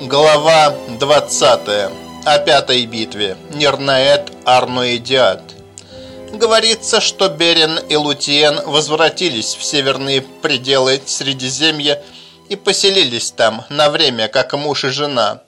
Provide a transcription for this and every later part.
Глава 20. О пятой битве. Нернаэт Арноидиад. Говорится, что Берен и Лутиен возвратились в северные пределы Средиземья и поселились там на время, как муж и жена.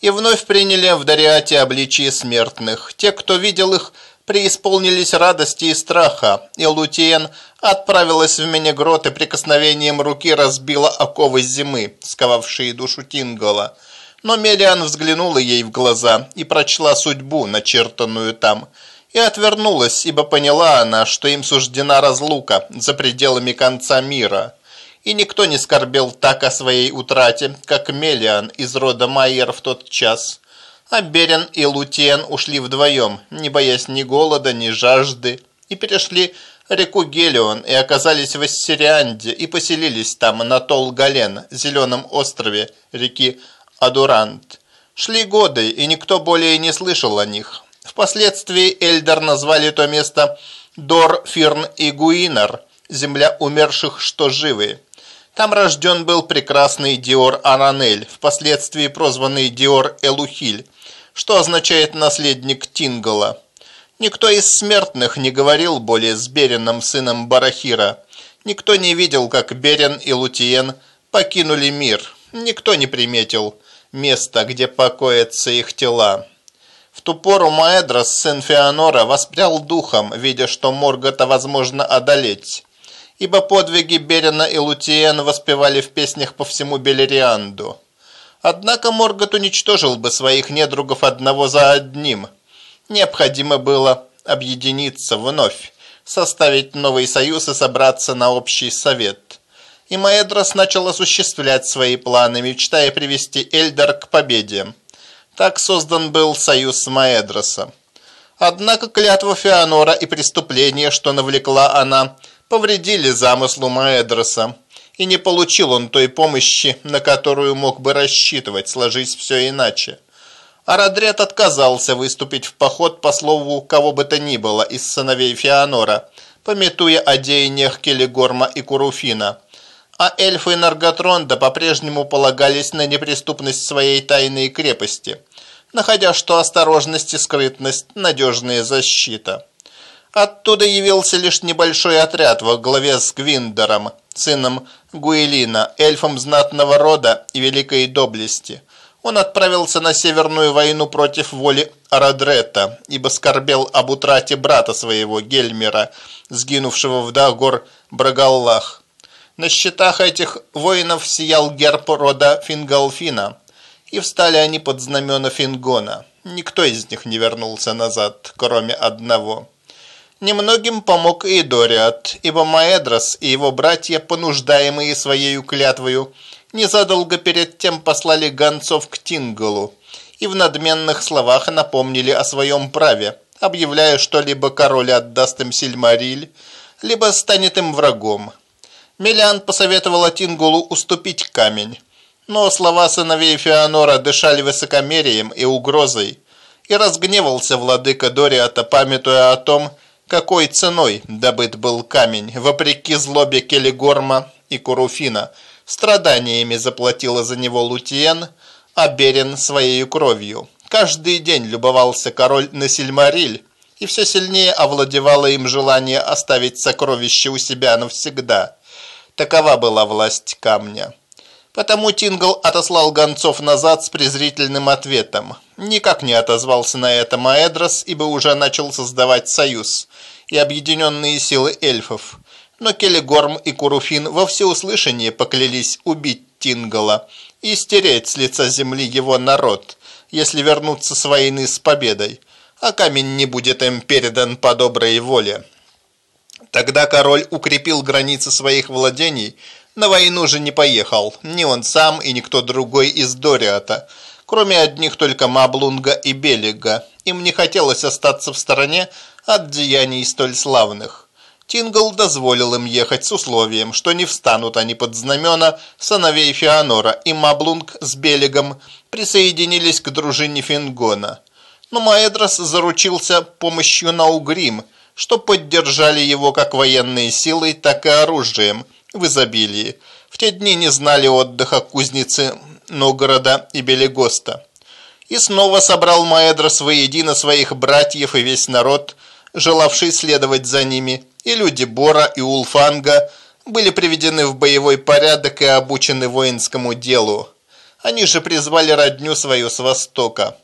И вновь приняли в Дариате обличие смертных. Те, кто видел их, преисполнились радости и страха, и Лутиен отправилась в Менегрот и прикосновением руки разбила оковы зимы, сковавшие душу Тингола. Но Мелиан взглянула ей в глаза и прочла судьбу, начертанную там, и отвернулась, ибо поняла она, что им суждена разлука за пределами конца мира. И никто не скорбел так о своей утрате, как Мелиан из рода Майер в тот час – а Берен и Лутиен ушли вдвоем, не боясь ни голода, ни жажды, и перешли реку Гелион и оказались в Ассирианде и поселились там на Тол-Гален, зеленом острове реки Адурант. Шли годы, и никто более не слышал о них. Впоследствии Эльдер назвали то место Дор, Фирн и Гуинар, земля умерших, что живы. Там рожден был прекрасный Диор Аранель, впоследствии прозванный Диор Элухиль, что означает «наследник Тингала». Никто из смертных не говорил более с Береном, сыном Барахира. Никто не видел, как Берен и Лутиен покинули мир. Никто не приметил места, где покоятся их тела. В ту пору Маэдрос, сын Феонора, воспрял духом, видя, что Моргота возможно одолеть. Ибо подвиги Берена и Лутиен воспевали в песнях по всему Белерианду. Однако Моргот уничтожил бы своих недругов одного за одним. Необходимо было объединиться вновь, составить новый союз и собраться на общий совет. И Маэдрос начал осуществлять свои планы, мечтая привести Эльдар к победе. Так создан был союз с Маэдросом. Однако клятва Феонора и преступление, что навлекла она, повредили замыслу Маэдроса и не получил он той помощи, на которую мог бы рассчитывать, сложись все иначе. Арадрет отказался выступить в поход по слову кого бы то ни было из сыновей Феонора, пометуя о деяниях Келегорма и Куруфина. А эльфы Нарготронда по-прежнему полагались на неприступность своей тайной крепости, находя, что осторожность и скрытность – надежная защита. Оттуда явился лишь небольшой отряд во главе с Гвиндером, сыном Гуэлина, эльфом знатного рода и великой доблести. Он отправился на Северную войну против воли Арадрета, ибо скорбел об утрате брата своего, Гельмера, сгинувшего в Дагор Брагаллах. На счетах этих воинов сиял герб рода Фингалфина, и встали они под знамена Фингона. Никто из них не вернулся назад, кроме одного – Немногим помог и Дориат, ибо Маэдрос и его братья, понуждаемые своей клятвою, незадолго перед тем послали гонцов к Тингалу и в надменных словах напомнили о своем праве, объявляя, что либо король отдаст им Сильмариль, либо станет им врагом. Мелиан посоветовал Тингулу уступить камень, но слова сыновей Феонора дышали высокомерием и угрозой, и разгневался владыка Дориата, памятуя о том, какой ценой добыт был камень, вопреки злобе Келегорма и Куруфина. Страданиями заплатила за него Лутиен, а Берен своей кровью. Каждый день любовался король на Сильмариль, и все сильнее овладевало им желание оставить сокровище у себя навсегда. Такова была власть камня. Потому Тингл отослал гонцов назад с презрительным ответом. Никак не отозвался на это Маэдрос, ибо уже начал создавать союз и объединенные силы эльфов. Но Келегорм и Куруфин во всеуслышание поклялись убить Тингала и стереть с лица земли его народ, если вернуться с войны с победой, а камень не будет им передан по доброй воле. Тогда король укрепил границы своих владений, на войну же не поехал, ни он сам и никто другой из Дориата, кроме одних только Маблунга и Белига. Им не хотелось остаться в стороне от деяний столь славных. Тингл дозволил им ехать с условием, что не встанут они под знамена сыновей Феонора, и Маблунг с Белигом присоединились к дружине Фингона. Но Маэдрос заручился помощью Наугрим, что поддержали его как военной силой, так и оружием – в изобилии. В те дни не знали отдыха кузницы Новгорода и Белегоста. И снова собрал Маэдрос воедино своих братьев и весь народ, желавший следовать за ними, и люди Бора и Улфанга были приведены в боевой порядок и обучены воинскому делу. Они же призвали родню свою с востока.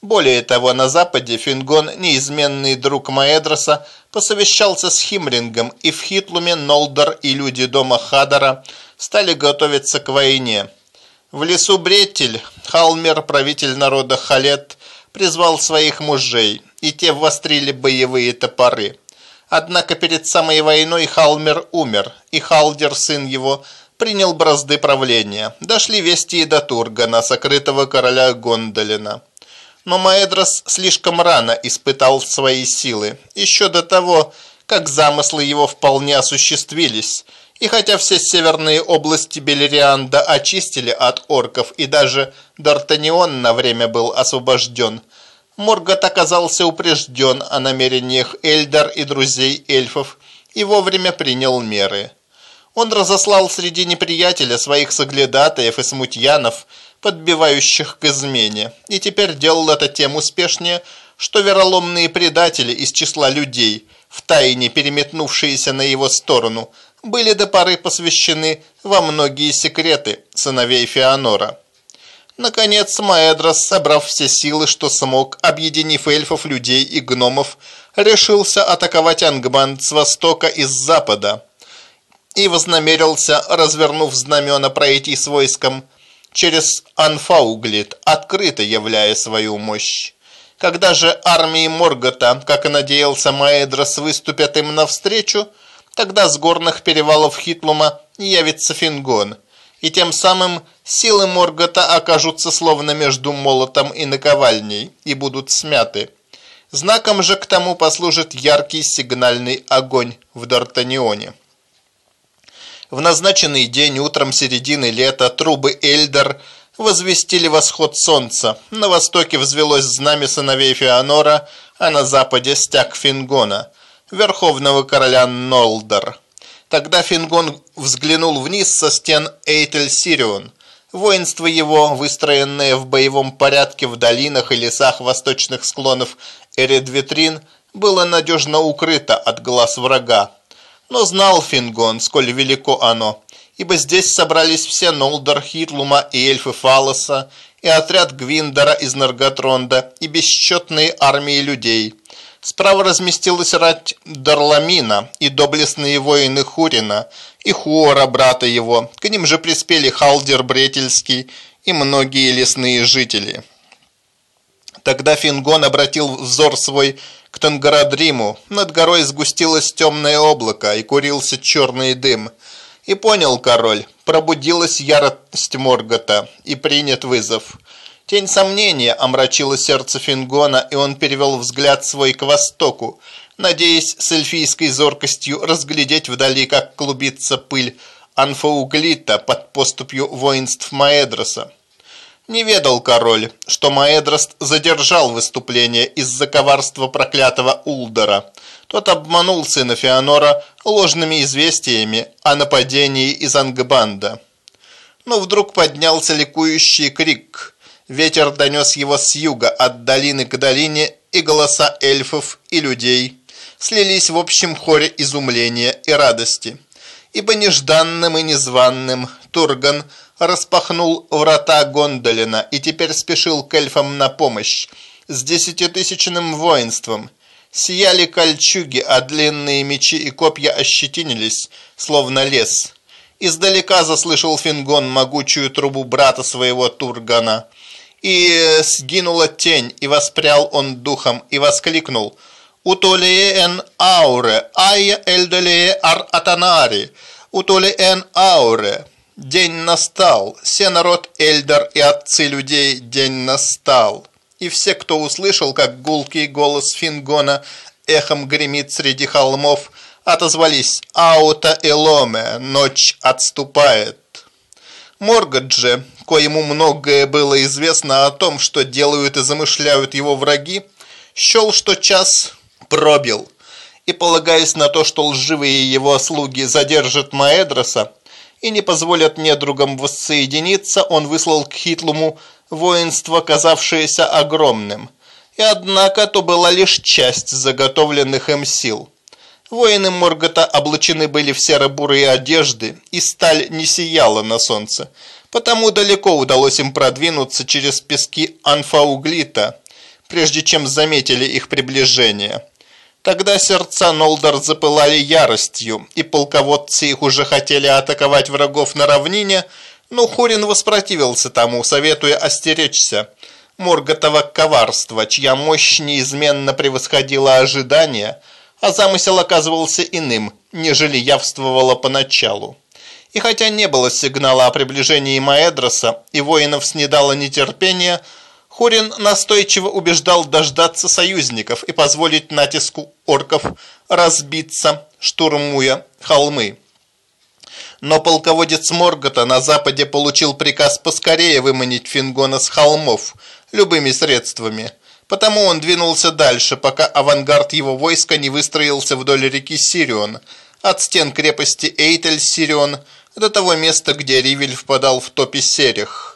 Более того, на западе Фингон, неизменный друг Маэдроса, посовещался с Химрингом, и в Хитлуме Нолдор и люди дома Хадара стали готовиться к войне. В лесу Бретель Халмер, правитель народа Халет, призвал своих мужей, и те вострили боевые топоры. Однако перед самой войной Халмер умер, и Халдер, сын его, принял бразды правления. Дошли вести и до Тургана, сокрытого короля Гондолина. Но Маэдрос слишком рано испытал свои силы, еще до того, как замыслы его вполне осуществились, и хотя все северные области Белерианда очистили от орков и даже Д'Артанион на время был освобожден, Моргот оказался упрежден о намерениях Эльдар и друзей эльфов и вовремя принял меры. Он разослал среди неприятеля своих соглядатаев и смутьянов, подбивающих к измене, и теперь делал это тем успешнее, что вероломные предатели из числа людей, втайне переметнувшиеся на его сторону, были до поры посвящены во многие секреты сыновей Феонора. Наконец, Маэдрос, собрав все силы, что смог, объединив эльфов, людей и гномов, решился атаковать Ангманд с востока и с запада и вознамерился, развернув знамена, пройти с войском через Анфауглит, открыто являя свою мощь. Когда же армии Моргота, как и надеялся Маэдрос, выступят им навстречу, тогда с горных перевалов Хитлума явится Фингон, и тем самым силы Моргота окажутся словно между молотом и наковальней и будут смяты. Знаком же к тому послужит яркий сигнальный огонь в Д'Артанионе. В назначенный день утром середины лета трубы Эльдер возвестили восход солнца. На востоке взвелось знамя сыновей Феонора, а на западе стяг Фингона, верховного короля Нолдор. Тогда Фингон взглянул вниз со стен Эйтель-Сирион. Воинство его, выстроенное в боевом порядке в долинах и лесах восточных склонов Эредвитрин, было надежно укрыто от глаз врага. Но знал Фингон, сколь велико оно, ибо здесь собрались все Нолдор, Хитлума и эльфы Фалоса, и отряд Гвиндора из Нарготронда, и бесчетные армии людей. Справа разместилась рать Дарламина и доблестные воины Хурина, и Хуора, брата его. К ним же приспели Халдер Бретельский и многие лесные жители. Тогда Фингон обратил взор свой к Тангарадриму. Над горой сгустилось темное облако, и курился черный дым. И понял король, пробудилась ярость Моргота, и принят вызов. Тень сомнения омрачила сердце Фингона, и он перевел взгляд свой к востоку, надеясь с эльфийской зоркостью разглядеть вдали, как клубится пыль Анфауглита под поступью воинств Маэдроса. Не ведал король, что Маэдрост задержал выступление из-за коварства проклятого Улдора. Тот обманул сына Феонора ложными известиями о нападении из Ангбанда. Но вдруг поднялся ликующий крик. Ветер донес его с юга, от долины к долине, и голоса эльфов и людей слились в общем хоре изумления и радости. Ибо нежданным и незваным Турган – распахнул врата Гондолина и теперь спешил к эльфам на помощь с десятитысячным воинством. Сияли кольчуги, а длинные мечи и копья ощетинились, словно лес. Издалека заслышал Фингон могучую трубу брата своего Тургана. И сгинула тень, и воспрял он духом, и воскликнул «Утолие эн ауре, айя эльдолее ар атанари, утоле эн ауре». День настал, все народ Эльдар и отцы людей, день настал. И все, кто услышал, как гулкий голос Фингона эхом гремит среди холмов, отозвались «Аута Эломе, ночь отступает». Моргот же, коему многое было известно о том, что делают и замышляют его враги, счел, что час пробил, и, полагаясь на то, что лживые его слуги задержат Маэдроса, и не позволят недругам воссоединиться, он выслал к Хитлуму воинство, казавшееся огромным. И однако то была лишь часть заготовленных им сил. Воины Моргота облачены были в серо-бурые одежды, и сталь не сияла на солнце. Потому далеко удалось им продвинуться через пески Анфауглита, прежде чем заметили их приближение. Тогда сердца Нолдор запылали яростью, и полководцы их уже хотели атаковать врагов на равнине, но Хурин воспротивился тому, советуя остеречься Морготова коварства, чья мощь неизменно превосходила ожидания, а замысел оказывался иным, нежели явствовало поначалу. И хотя не было сигнала о приближении Маэдроса и воинов снедало нетерпение, Хурин настойчиво убеждал дождаться союзников и позволить натиску орков разбиться, штурмуя холмы. Но полководец Моргота на западе получил приказ поскорее выманить Фингона с холмов любыми средствами. Потому он двинулся дальше, пока авангард его войска не выстроился вдоль реки Сирион, от стен крепости Эйтель-Сирион до того места, где Ривель впадал в топи Серех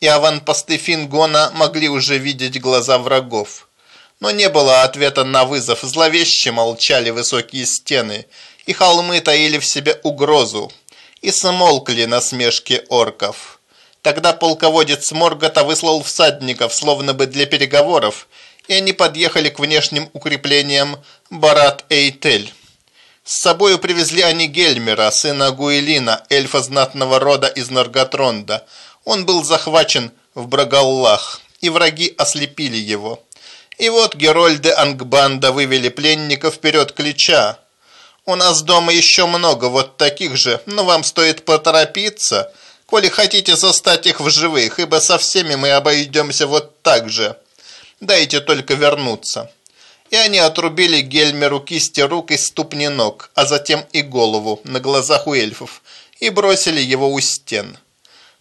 и аванпосты Фингона могли уже видеть глаза врагов. Но не было ответа на вызов, зловеще молчали высокие стены, и холмы таили в себе угрозу, и смолкли насмешки орков. Тогда полководец Моргота выслал всадников, словно бы для переговоров, и они подъехали к внешним укреплениям Барат-Эйтель. С собою привезли они Гельмера, сына Гуэлина, эльфа знатного рода из Нарготронда, он был захвачен в Брагаллах, и враги ослепили его. И вот Герольды Ангбанда вывели пленника вперед Клича. У нас дома еще много вот таких же, но вам стоит поторопиться, коли хотите застать их в живых, ибо со всеми мы обойдемся вот так же. Дайте только вернуться». И они отрубили Гельмеру кисти рук и ступни ног, а затем и голову на глазах у эльфов, и бросили его у стен.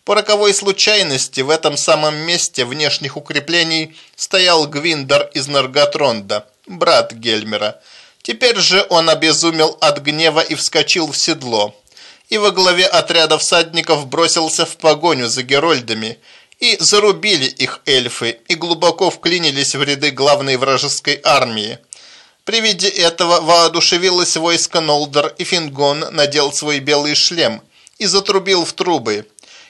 По роковой случайности в этом самом месте внешних укреплений стоял Гвиндер из Нарготронда, брат Гельмера. Теперь же он обезумел от гнева и вскочил в седло. И во главе отряда всадников бросился в погоню за Герольдами, и зарубили их эльфы, и глубоко вклинились в ряды главной вражеской армии. При виде этого воодушевилось войско Нолдор, и Фингон надел свой белый шлем и затрубил в трубы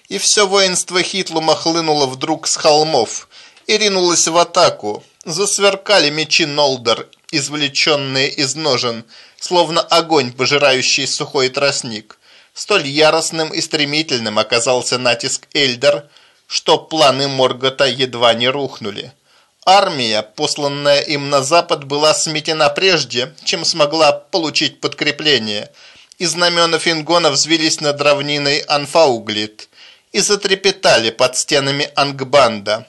и все воинство Хитлума хлынуло вдруг с холмов и ринулось в атаку. Засверкали мечи Нолдер, извлеченные из ножен, словно огонь, пожирающий сухой тростник. Столь яростным и стремительным оказался натиск Эльдер, что планы Моргота едва не рухнули. Армия, посланная им на запад, была сметена прежде, чем смогла получить подкрепление, и знамена Фингона взвились над равниной Анфауглит и затрепетали под стенами Ангбанда.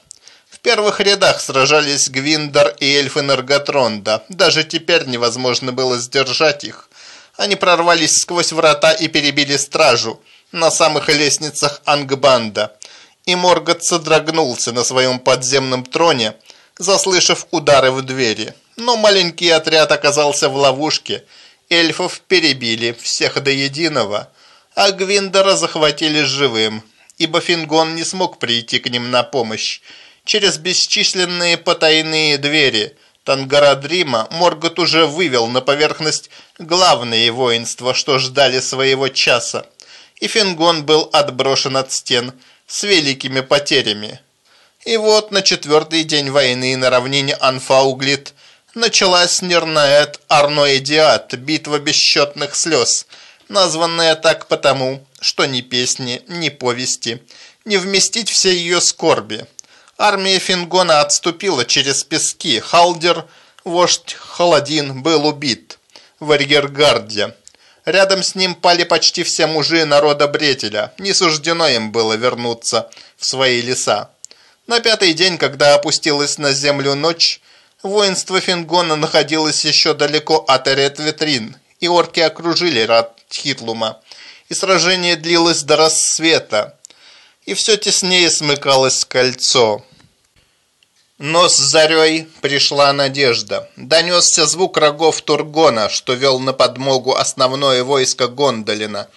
В первых рядах сражались Гвиндер и эльфы Нарготронда. Даже теперь невозможно было сдержать их. Они прорвались сквозь врата и перебили стражу на самых лестницах Ангбанда. И Моргот содрогнулся на своем подземном троне, заслышав удары в двери. Но маленький отряд оказался в ловушке. Эльфов перебили всех до единого, а Гвиндера захватили живым ибо Фингон не смог прийти к ним на помощь. Через бесчисленные потайные двери Тангарадрима Моргот уже вывел на поверхность главные воинства, что ждали своего часа, и Фингон был отброшен от стен с великими потерями. И вот на четвертый день войны на равнине Анфауглит началась Нернаэт Арноэдиат, битва бесчетных слез, названная так потому, что ни песни, ни повести не вместить все ее скорби. Армия Фингона отступила через пески. Халдер, вождь Халадин, был убит в арьергарде. Рядом с ним пали почти все мужи народа Бретеля. Не суждено им было вернуться в свои леса. На пятый день, когда опустилась на землю ночь, воинство Фингона находилось еще далеко от Эрет-Витрин, и орки окружили рад Хитлума и сражение длилось до рассвета, и все теснее смыкалось кольцо. Но с зарей пришла надежда. Донесся звук рогов Тургона, что вел на подмогу основное войско Гондолина.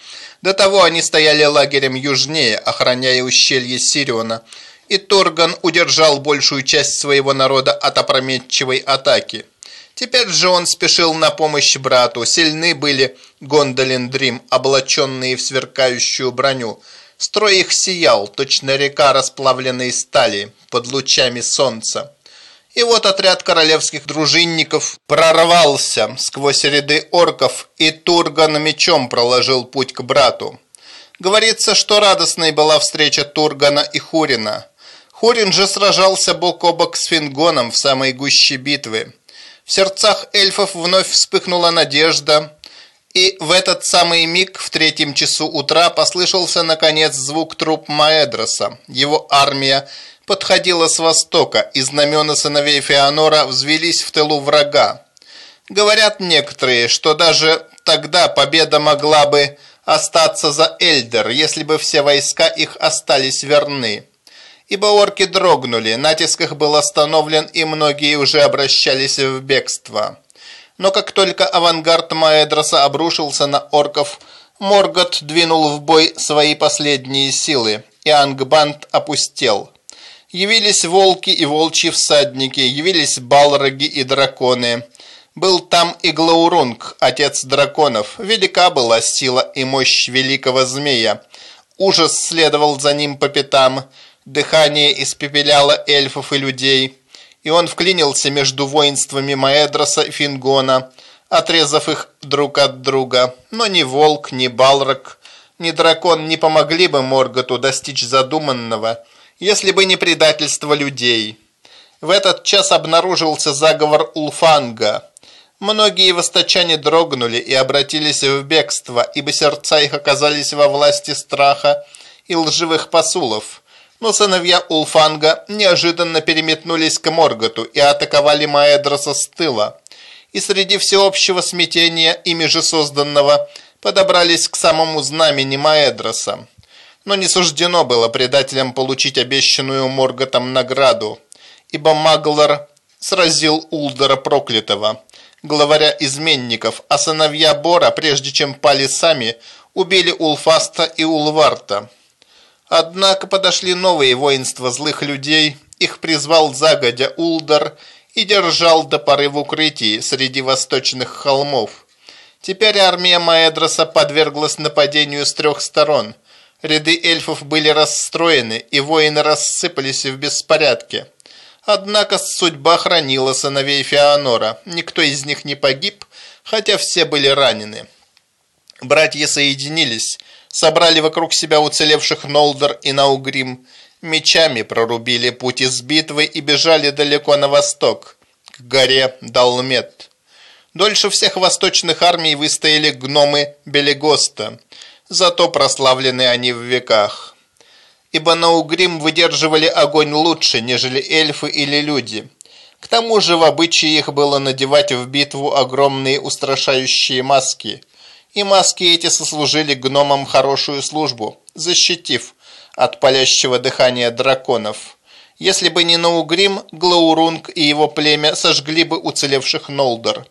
До того они стояли лагерем южнее, охраняя ущелье Сириона, и Торган удержал большую часть своего народа от опрометчивой атаки. Теперь же он спешил на помощь брату. Сильны были Гондолин Дрим, облаченные в сверкающую броню. Строй их сиял, точно река расплавленной стали, под лучами солнца. И вот отряд королевских дружинников прорвался сквозь ряды орков, и Турган мечом проложил путь к брату. Говорится, что радостной была встреча Тургана и Хурина. Хурин же сражался бок о бок с Фингоном в самой гуще битвы. В сердцах эльфов вновь вспыхнула надежда, и в этот самый миг в третьем часу утра послышался наконец звук труп Маэдроса. Его армия – подходила с востока, и знамена сыновей Феонора взвелись в тылу врага. Говорят некоторые, что даже тогда победа могла бы остаться за Эльдер, если бы все войска их остались верны. Ибо орки дрогнули, натиск их был остановлен, и многие уже обращались в бегство. Но как только авангард Маэдроса обрушился на орков, Моргот двинул в бой свои последние силы, и Ангбанд опустел. Явились волки и волчьи всадники, явились балроги и драконы. Был там и Глаурунг, отец драконов. Велика была сила и мощь великого змея. Ужас следовал за ним по пятам. Дыхание испепеляло эльфов и людей. И он вклинился между воинствами Маэдроса и Фингона, отрезав их друг от друга. Но ни волк, ни балрог, ни дракон не помогли бы Морготу достичь задуманного – если бы не предательство людей. В этот час обнаружился заговор Улфанга. Многие восточане дрогнули и обратились в бегство, ибо сердца их оказались во власти страха и лживых посулов. Но сыновья Улфанга неожиданно переметнулись к Морготу и атаковали Маэдроса с тыла. И среди всеобщего смятения, ими же созданного, подобрались к самому знамени Маэдроса но не суждено было предателям получить обещанную Морготом награду, ибо Маглар сразил Улдора проклятого, главаря изменников, а сыновья Бора, прежде чем пали сами, убили Улфаста и Улварта. Однако подошли новые воинства злых людей, их призвал загодя Улдар и держал до поры в укрытии среди восточных холмов. Теперь армия Маэдроса подверглась нападению с трех сторон – Ряды эльфов были расстроены, и воины рассыпались в беспорядке. Однако судьба хранила сыновей Феонора. Никто из них не погиб, хотя все были ранены. Братья соединились, собрали вокруг себя уцелевших Нолдер и Наугрим, мечами прорубили путь из битвы и бежали далеко на восток, к горе Далмет. Дольше всех восточных армий выстояли гномы Белегоста – зато прославлены они в веках. Ибо Наугрим выдерживали огонь лучше, нежели эльфы или люди. К тому же в обычае их было надевать в битву огромные устрашающие маски. И маски эти сослужили гномам хорошую службу, защитив от палящего дыхания драконов. Если бы не Наугрим, Глаурунг и его племя сожгли бы уцелевших Нолдор.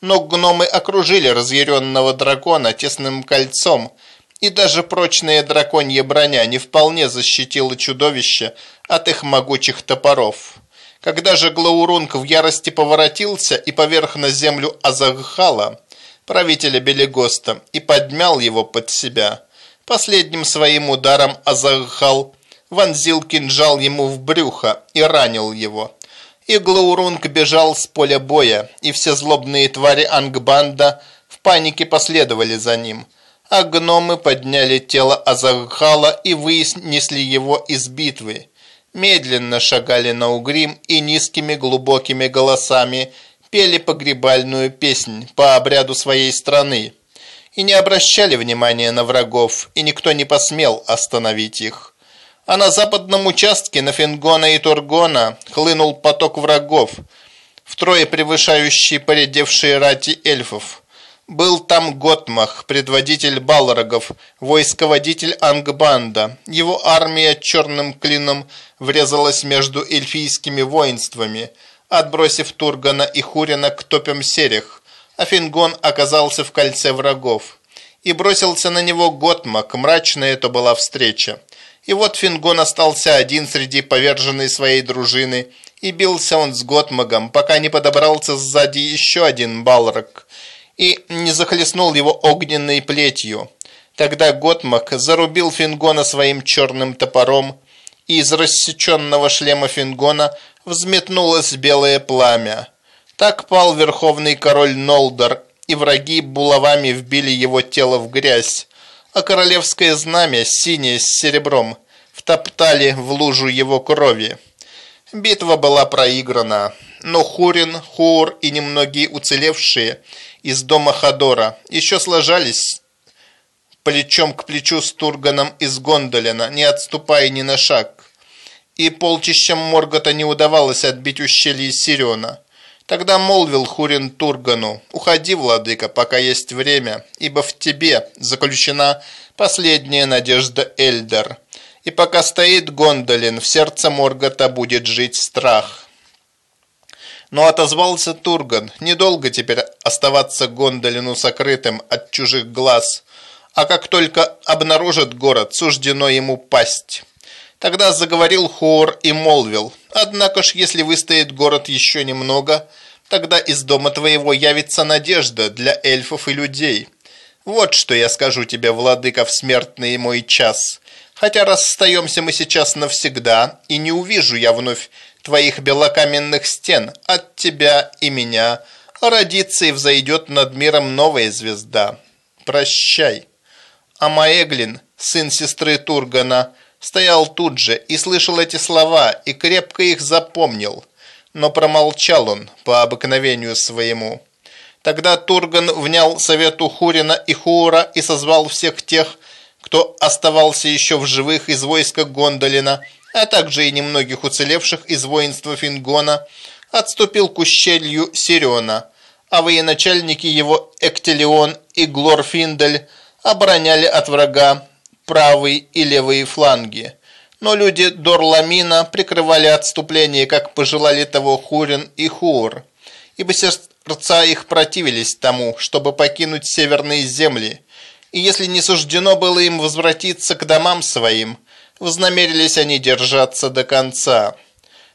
Но гномы окружили разъяренного дракона тесным кольцом, и даже прочная драконья броня не вполне защитила чудовище от их могучих топоров. Когда же Глаурунг в ярости поворотился и поверх на землю Азагхала, правителя Белегоста, и подмял его под себя, последним своим ударом Азагхал вонзил кинжал ему в брюхо и ранил его. И Глаурунг бежал с поля боя, и все злобные твари Ангбанда в панике последовали за ним – а гномы подняли тело Азархала и вынесли его из битвы. Медленно шагали на угрим и низкими глубокими голосами пели погребальную песнь по обряду своей страны. И не обращали внимания на врагов, и никто не посмел остановить их. А на западном участке на Фингона и Тургона хлынул поток врагов, втрое превышающий поредевшие рати эльфов. Был там Готмах, предводитель Балрогов, войсководитель Ангбанда. Его армия черным клином врезалась между эльфийскими воинствами, отбросив Тургана и Хурина к топям серех, а Фингон оказался в кольце врагов. и бросился на него Готмак, мрачная это была встреча. И вот Фингон остался один среди поверженной своей дружины, и бился он с Готмагом, пока не подобрался сзади еще один Балрак, и не захлестнул его огненной плетью. Тогда Готмак зарубил Фингона своим черным топором, и из рассеченного шлема Фингона взметнулось белое пламя. Так пал верховный король Нолдор, и враги булавами вбили его тело в грязь, а королевское знамя, синее с серебром, втоптали в лужу его крови. Битва была проиграна, но Хурин, Хур и немногие уцелевшие из дома Хадора еще сложались плечом к плечу с Турганом из Гондолина, не отступая ни на шаг. И полчищам Моргота не удавалось отбить ущелье Сириона. Тогда молвил Хурин Тургану, «Уходи, владыка, пока есть время, ибо в тебе заключена последняя надежда Эльдар, и пока стоит Гондолин, в сердце Моргота будет жить страх». Но отозвался Турган, недолго теперь оставаться Гондолину сокрытым от чужих глаз, а как только обнаружит город, суждено ему пасть. Тогда заговорил Хор и молвил, «Однако ж, если выстоит город еще немного, тогда из дома твоего явится надежда для эльфов и людей. Вот что я скажу тебе, владыка, в смертный мой час. Хотя расстаемся мы сейчас навсегда, и не увижу я вновь твоих белокаменных стен от тебя и меня, родится и взойдет над миром новая звезда. Прощай». А Маэглин, сын сестры Тургана, стоял тут же и слышал эти слова и крепко их запомнил, но промолчал он по обыкновению своему. Тогда Турган внял совету Хурина и Хура и созвал всех тех, кто оставался еще в живых из войска Гондолина, а также и немногих уцелевших из воинства Фингона, отступил к ущелью Сириона, а военачальники его Эктелион и Глорфиндель обороняли от врага правые и левые фланги. Но люди Дорламина прикрывали отступление, как пожелали того Хурин и Хур, ибо сердца их противились тому, чтобы покинуть северные земли, и если не суждено было им возвратиться к домам своим, вознамерились они держаться до конца.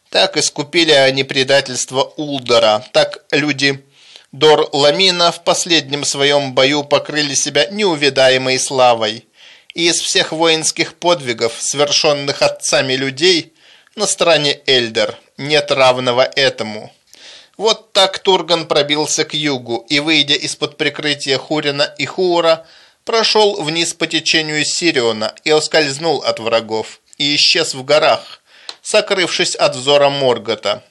Так искупили они предательство Улдора, так люди Дор Ламина в последнем своем бою покрыли себя неувидаемой славой. И из всех воинских подвигов, совершенных отцами людей, на стороне Эльдер нет равного этому. Вот так Турган пробился к югу и, выйдя из-под прикрытия Хурина и Хура, прошел вниз по течению Сириона и ускользнул от врагов, и исчез в горах, сокрывшись от взора Моргота.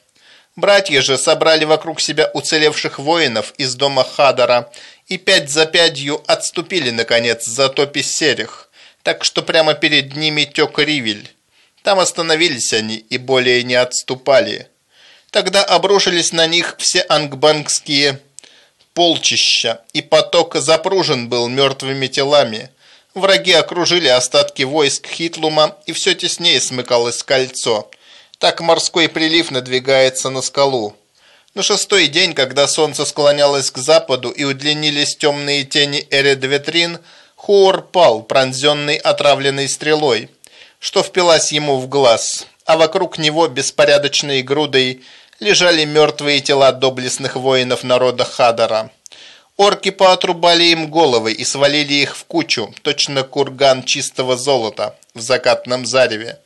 Братья же собрали вокруг себя уцелевших воинов из дома Хадара и пять за пятью отступили, наконец, за топи Серих, так что прямо перед ними тек Ривель. Там остановились они и более не отступали. Тогда обрушились на них все ангбангские полчища, и поток запружен был мертвыми телами. Враги окружили остатки войск Хитлума, и все теснее смыкалось кольцо – так морской прилив надвигается на скалу. На шестой день, когда солнце склонялось к западу и удлинились темные тени Эредветрин, Хуор пал, пронзенный отравленной стрелой, что впилась ему в глаз, а вокруг него беспорядочной грудой лежали мертвые тела доблестных воинов народа Хадара. Орки поотрубали им головы и свалили их в кучу, точно курган чистого золота в закатном зареве.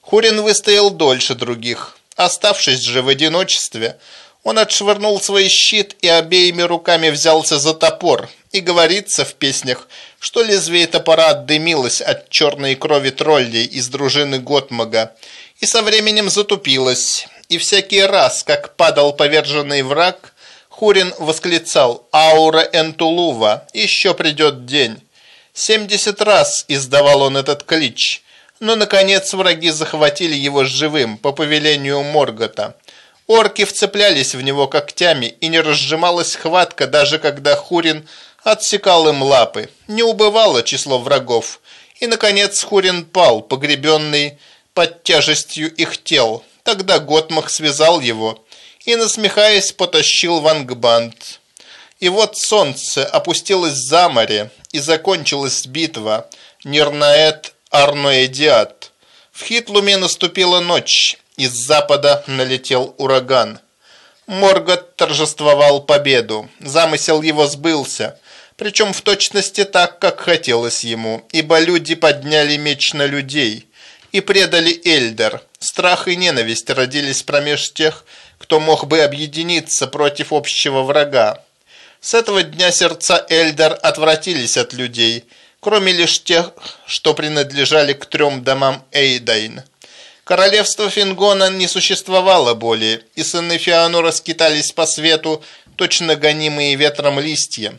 Хурин выстоял дольше других. Оставшись же в одиночестве, он отшвырнул свой щит и обеими руками взялся за топор. И говорится в песнях, что лезвие топора отдымилось от черной крови троллей из дружины Готмага и со временем затупилось. И всякий раз, как падал поверженный враг, Хурин восклицал «Аура Энтулува! Еще придет день!» Семьдесят раз издавал он этот клич – но, наконец, враги захватили его живым по повелению Моргота. Орки вцеплялись в него когтями, и не разжималась хватка, даже когда Хурин отсекал им лапы. Не убывало число врагов. И, наконец, Хурин пал, погребенный под тяжестью их тел. Тогда Готмах связал его и, насмехаясь, потащил в Ангбанд. И вот солнце опустилось за море, и закончилась битва Нирнаэт Арноэдиат. В Хитлуме наступила ночь, из запада налетел ураган. Моргот торжествовал победу, замысел его сбылся, причем в точности так, как хотелось ему, ибо люди подняли меч на людей и предали Эльдер. Страх и ненависть родились промеж тех, кто мог бы объединиться против общего врага. С этого дня сердца Эльдер отвратились от людей, кроме лишь тех, что принадлежали к трем домам Эйдайн. Королевство Фингона не существовало более, и сыны Фианура скитались по свету, точно гонимые ветром листья.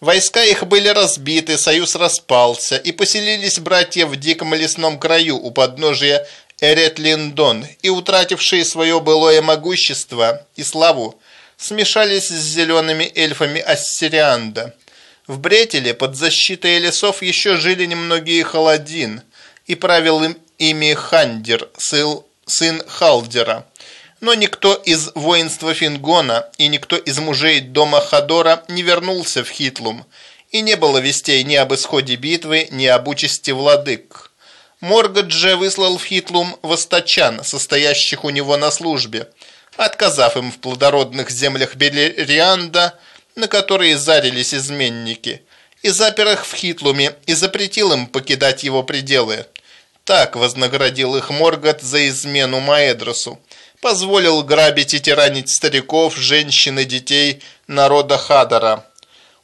Войска их были разбиты, союз распался, и поселились братья в диком лесном краю у подножия Эрет-Линдон, и утратившие свое былое могущество и славу, смешались с зелеными эльфами Ассирианда. В Бретеле под защитой лесов еще жили немногие Халадин, и правил им ими Хандер, сын Халдера. Но никто из воинства Фингона и никто из мужей дома Хадора не вернулся в Хитлум, и не было вестей ни об исходе битвы, ни об участи владык. Моргот же выслал в Хитлум восточан, состоящих у него на службе, отказав им в плодородных землях Белерианда, на которые зарились изменники, и запер их в Хитлуме и запретил им покидать его пределы. Так вознаградил их Моргот за измену Маэдросу, позволил грабить и тиранить стариков, женщин и детей народа Хадара.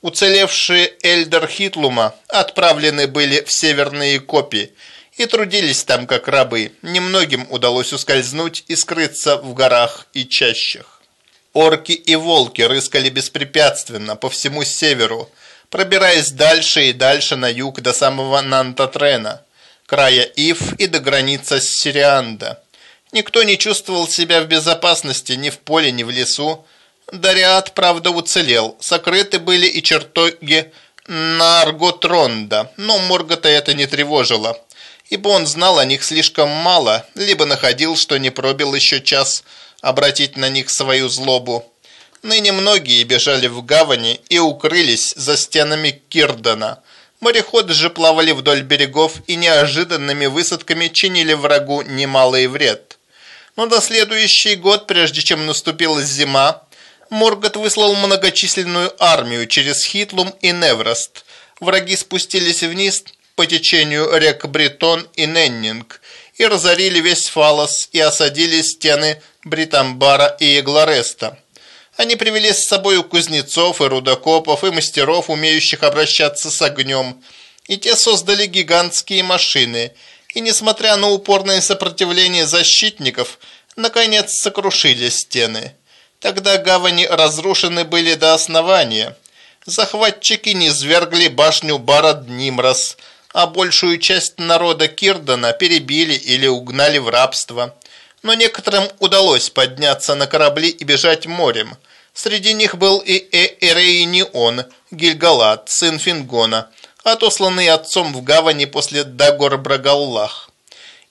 Уцелевшие Эльдер Хитлума отправлены были в северные копии и трудились там как рабы. Немногим удалось ускользнуть и скрыться в горах и чащах. Орки и волки рыскали беспрепятственно по всему северу, пробираясь дальше и дальше на юг до самого Нантатрена, края Ив и до границы с Сирианда. Никто не чувствовал себя в безопасности ни в поле, ни в лесу. Дариат, правда, уцелел. Сокрыты были и чертоги Нарготронда, но Моргота это не тревожило ибо он знал о них слишком мало, либо находил, что не пробил еще час обратить на них свою злобу. Ныне многие бежали в гавани и укрылись за стенами Кирдана. Мореходы же плавали вдоль берегов и неожиданными высадками чинили врагу немалый вред. Но на следующий год, прежде чем наступила зима, Моргот выслал многочисленную армию через Хитлум и Неврост. Враги спустились вниз по течению рек Бретон и Неннинг и разорили весь Фалос и осадили стены Бритамбара и Эглареста. Они привели с собой кузнецов и рудокопов и мастеров, умеющих обращаться с огнем, и те создали гигантские машины, и, несмотря на упорное сопротивление защитников, наконец сокрушили стены. Тогда гавани разрушены были до основания. Захватчики низвергли башню Барад-Нимрос – а большую часть народа Кирдана перебили или угнали в рабство. Но некоторым удалось подняться на корабли и бежать морем. Среди них был и Эрейнион, Гильгалат, сын Фингона, отосланный отцом в гавани после Дагор-Брагаллах.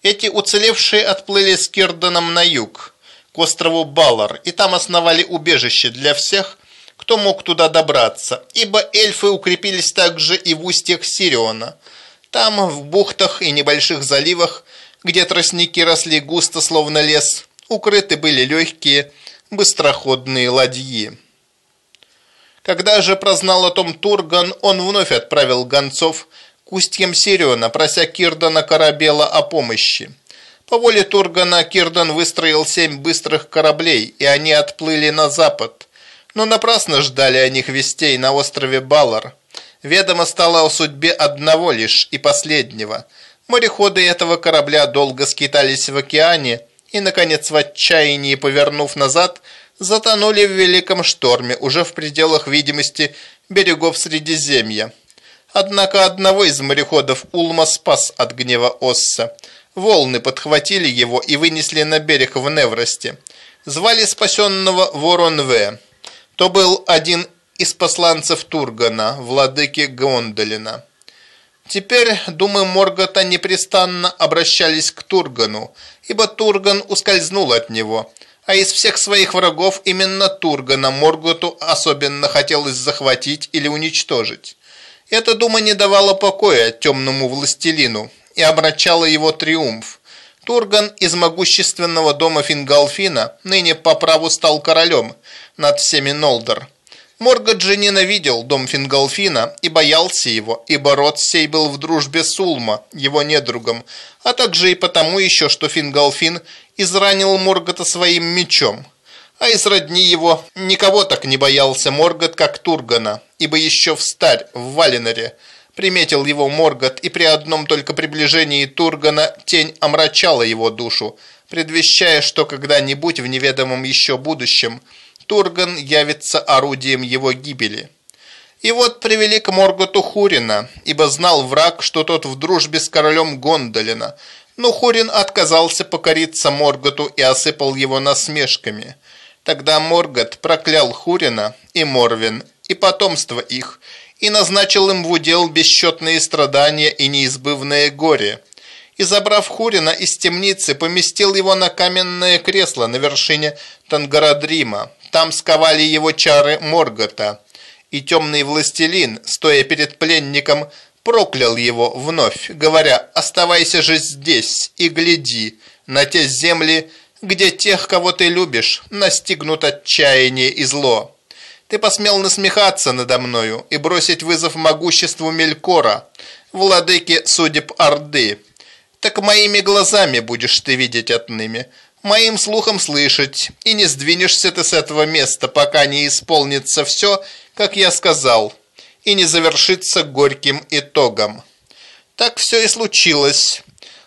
Эти уцелевшие отплыли с Кирданом на юг, к острову Балар, и там основали убежище для всех, кто мог туда добраться, ибо эльфы укрепились также и в устьях Сириона – там, в бухтах и небольших заливах, где тростники росли густо, словно лес, укрыты были легкие, быстроходные ладьи. Когда же прознал о том Турган, он вновь отправил гонцов к устьям Сириона, прося Кирдана Корабела о помощи. По воле Тургана Кирдан выстроил семь быстрых кораблей, и они отплыли на запад. Но напрасно ждали о них вестей на острове Балар – Ведомо стало о судьбе одного лишь и последнего. Мореходы этого корабля долго скитались в океане и, наконец, в отчаянии повернув назад, затонули в великом шторме, уже в пределах видимости берегов Средиземья. Однако одного из мореходов Улма спас от гнева Осса. Волны подхватили его и вынесли на берег в Невросте. Звали спасенного Ворон В. То был один из посланцев Тургана, владыки Гондолина. Теперь думы Моргота непрестанно обращались к Тургану, ибо Турган ускользнул от него, А из всех своих врагов именно Тургана Морготу особенно хотелось захватить или уничтожить. Эта дума не давала покоя темному властелину и обращала его триумф. Турган из могущественного дома Фингалфина ныне по праву стал королем над всеми Нолдор. Моргот же ненавидел дом Фингалфина и боялся его, ибо род сей был в дружбе с Улма, его недругом, а также и потому еще, что Фингалфин изранил Моргота своим мечом. А из родни его никого так не боялся Моргот, как Тургана, ибо еще в старь, в Валиноре, приметил его Моргот, и при одном только приближении Тургана тень омрачала его душу, предвещая, что когда-нибудь в неведомом еще будущем – Турган явится орудием его гибели. И вот привели к Морготу Хурина, ибо знал враг, что тот в дружбе с королем Гондолина. Но Хурин отказался покориться Морготу и осыпал его насмешками. Тогда Моргот проклял Хурина и Морвин, и потомство их, и назначил им в удел бесчетные страдания и неизбывное горе. И, забрав Хурина из темницы, поместил его на каменное кресло на вершине Тангарадрима, там сковали его чары Моргота, и темный властелин, стоя перед пленником, проклял его вновь, говоря «Оставайся же здесь и гляди на те земли, где тех, кого ты любишь, настигнут отчаяние и зло. Ты посмел насмехаться надо мною и бросить вызов могуществу Мелькора, владыке судеб Орды. Так моими глазами будешь ты видеть отныне, моим слухом слышать, и не сдвинешься ты с этого места, пока не исполнится все, как я сказал, и не завершится горьким итогом. Так все и случилось.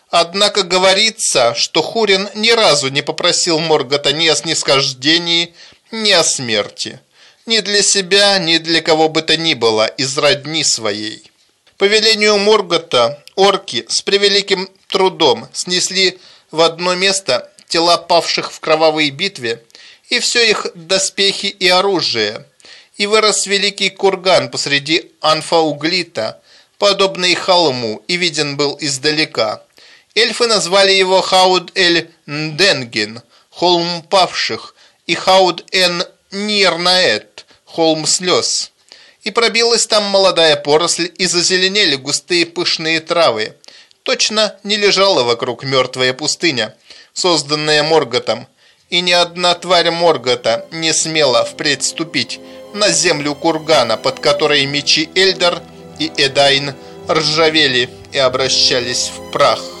Однако говорится, что Хурин ни разу не попросил Моргота ни о снисхождении, ни о смерти. Ни для себя, ни для кого бы то ни было из родни своей. По велению Моргота орки с превеликим трудом снесли в одно место тела павших в кровавой битве, и все их доспехи и оружие. И вырос великий курган посреди Анфауглита, подобный холму, и виден был издалека. Эльфы назвали его Хауд-эль-Нденген, холм павших, и Хауд-эн-Нирнаэт, холм слез. И пробилась там молодая поросль, и зазеленели густые пышные травы. Точно не лежала вокруг мертвая пустыня, созданная Морготом, и ни одна тварь Моргота не смела впредь ступить на землю кургана, под которой мечи Эльдар и Эдайн ржавели и обращались в прах.